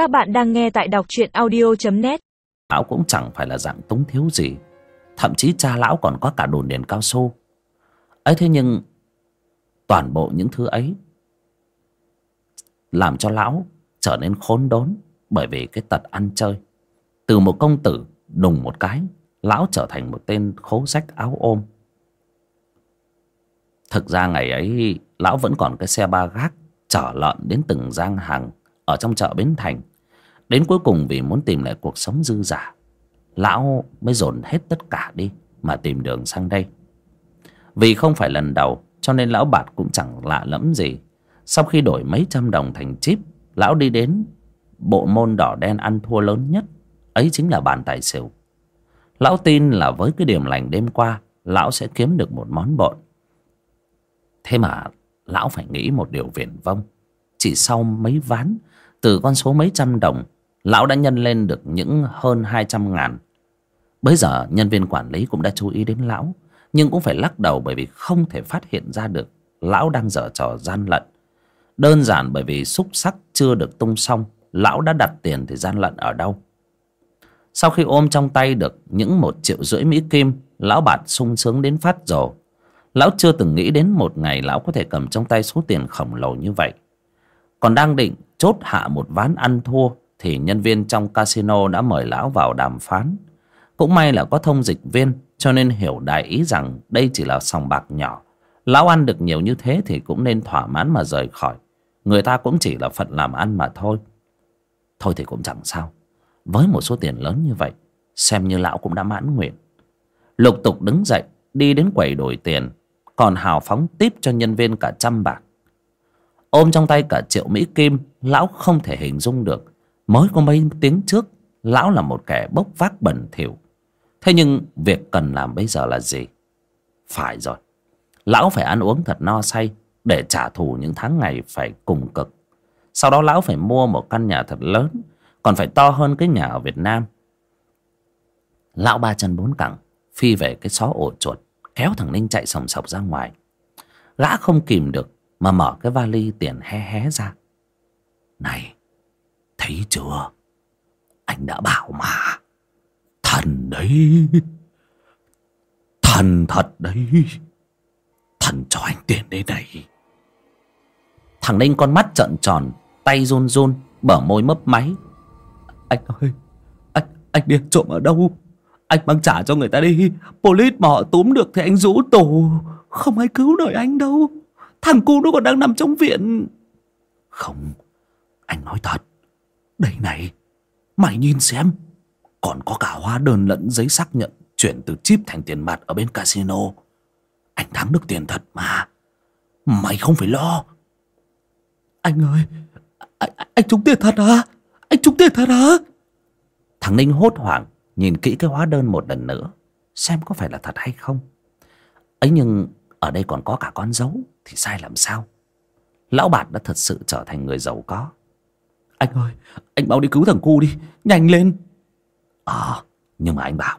Các bạn đang nghe tại đọc truyện audio.net Lão cũng chẳng phải là dạng túng thiếu gì. Thậm chí cha lão còn có cả đồn điền cao su. Ấy thế nhưng, Toàn bộ những thứ ấy Làm cho lão trở nên khốn đốn Bởi vì cái tật ăn chơi. Từ một công tử đùng một cái, Lão trở thành một tên khố rách áo ôm. Thực ra ngày ấy, Lão vẫn còn cái xe ba gác Chở lợn đến từng giang hàng Ở trong chợ Bến Thành. Đến cuối cùng vì muốn tìm lại cuộc sống dư giả Lão mới dồn hết tất cả đi Mà tìm đường sang đây. Vì không phải lần đầu, Cho nên lão bạt cũng chẳng lạ lẫm gì. Sau khi đổi mấy trăm đồng thành chip, Lão đi đến Bộ môn đỏ đen ăn thua lớn nhất, Ấy chính là bàn tài xỉu. Lão tin là với cái điểm lành đêm qua, Lão sẽ kiếm được một món bộn. Thế mà Lão phải nghĩ một điều viển vông. Chỉ sau mấy ván, Từ con số mấy trăm đồng Lão đã nhân lên được những hơn hai trăm ngàn. Bấy giờ, nhân viên quản lý cũng đã chú ý đến lão, Nhưng cũng phải lắc đầu bởi vì không thể phát hiện ra được Lão đang dở trò gian lận. Đơn giản bởi vì xúc sắc chưa được tung xong, Lão đã đặt tiền thì gian lận ở đâu? Sau khi ôm trong tay được những một triệu rưỡi Mỹ Kim, Lão bạt sung sướng đến phát rồ. Lão chưa từng nghĩ đến một ngày lão có thể cầm trong tay số tiền khổng lồ như vậy. Còn đang định chốt hạ một ván ăn thua thì nhân viên trong casino đã mời lão vào đàm phán. Cũng may là có thông dịch viên, Cho nên hiểu đại ý rằng Đây chỉ là sòng bạc nhỏ. Lão ăn được nhiều như thế thì cũng nên thỏa mãn mà rời khỏi. Người ta cũng chỉ là phận làm ăn mà thôi. Thôi thì cũng chẳng sao. Với một số tiền lớn như vậy, Xem như lão cũng đã mãn nguyện. Lục tục đứng dậy, Đi đến quầy đổi tiền, Còn hào phóng tiếp cho nhân viên cả trăm bạc. Ôm trong tay cả triệu Mỹ Kim, Lão không thể hình dung được Mới có mấy tiếng trước Lão là một kẻ bốc vác bẩn thỉu Thế nhưng việc cần làm bây giờ là gì? Phải rồi. Lão phải ăn uống thật no say để trả thù những tháng ngày phải cùng cực. Sau đó lão phải mua một căn nhà thật lớn, còn phải to hơn cái nhà ở Việt Nam. Lão ba chân bốn cẳng, phi về cái xó ổ chuột, kéo thằng Ninh chạy sòng sọc ra ngoài. Gã không kìm được mà mở cái vali tiền hé hé ra. Này, thấy chưa? Anh đã bảo mà. Thần đấy. Thần thật đấy. Thần cho anh tiền đây. Này Thằng Ninh con mắt trợn tròn Tay run run Bở môi mấp máy. Anh ơi Anh, anh đi trộm ở đâu? Anh mang trả cho người ta đi. Police mà họ túm được thì anh rũ tù. Không ai cứu nổi anh đâu. Thằng cu nó còn đang nằm trong viện. Không Anh nói thật. Đây này Mày nhìn xem. Còn có cả hóa đơn lẫn giấy xác nhận chuyển từ chip thành tiền mặt ở bên casino. Anh thắng được tiền thật mà. Mày không phải lo. Anh ơi anh, anh trúng tiền thật hả? Anh trúng tiền thật hả? Thằng ninh hốt hoảng nhìn kỹ cái hóa đơn một lần nữa xem có phải là thật hay không. Ấy nhưng ở đây còn có cả con dấu thì sai làm sao? Lão bạt đã thật sự trở thành người giàu có anh ơi anh mau đi cứu thằng cu đi nhanh lên. Ờ nhưng mà anh bảo.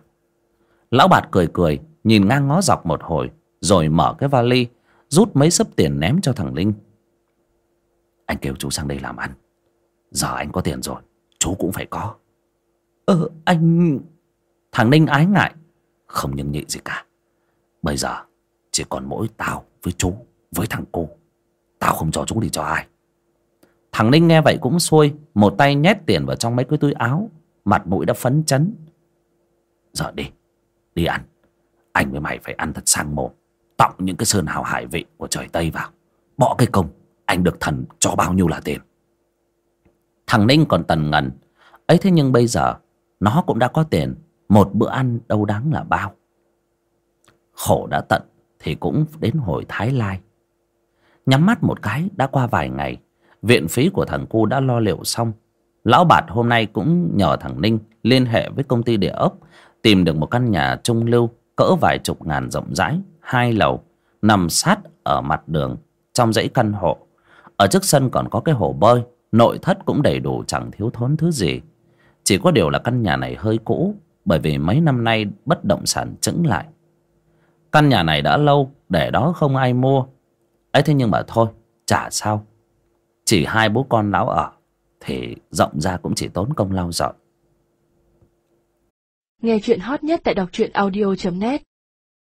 Lão bạt cười cười Nhìn ngang ngó dọc một hồi Rồi mở cái vali Rút mấy sấp tiền ném cho thằng Linh. Anh kêu chú sang đây làm ăn. Giờ anh có tiền rồi Chú cũng phải có. Ờ anh Thằng Ninh ái ngại Không nhưng nhị gì cả. Bây giờ chỉ còn mỗi tao với chú Với thằng cô Tao không cho chú đi cho ai Thằng Ninh nghe vậy cũng xuôi Một tay nhét tiền vào trong mấy cái túi áo, Mặt mũi đã phấn chấn. Giờ đi Đi ăn. Anh với mày phải ăn thật sang mồm, Tọng những cái sơn hào hải vị của trời Tây vào. Bỏ cái công, Anh được thần cho bao nhiêu là tiền. Thằng Ninh còn tần ngần. Ấy thế nhưng bây giờ, Nó cũng đã có tiền, Một bữa ăn đâu đáng là bao. Khổ đã tận Thì cũng đến hồi Thái Lai. Nhắm mắt một cái đã qua vài ngày Viện phí của thằng cu đã lo liệu xong Lão Bạt hôm nay cũng nhờ thằng Ninh liên hệ với công ty địa ốc tìm được một căn nhà trung lưu cỡ vài chục ngàn rộng rãi, hai lầu, nằm sát ở mặt đường trong dãy căn hộ. Ở trước sân còn có cái hồ bơi, nội thất cũng đầy đủ chẳng thiếu thốn thứ gì. Chỉ có điều là căn nhà này hơi cũ bởi vì mấy năm nay bất động sản chững lại. Căn nhà này đã lâu để đó không ai mua. ấy thế nhưng mà thôi, chả sao. Chỉ hai bố con lão ở, thì rộng ra cũng chỉ tốn công lau dọn. Nghe chuyện hot nhất tại đọc truyện audio.net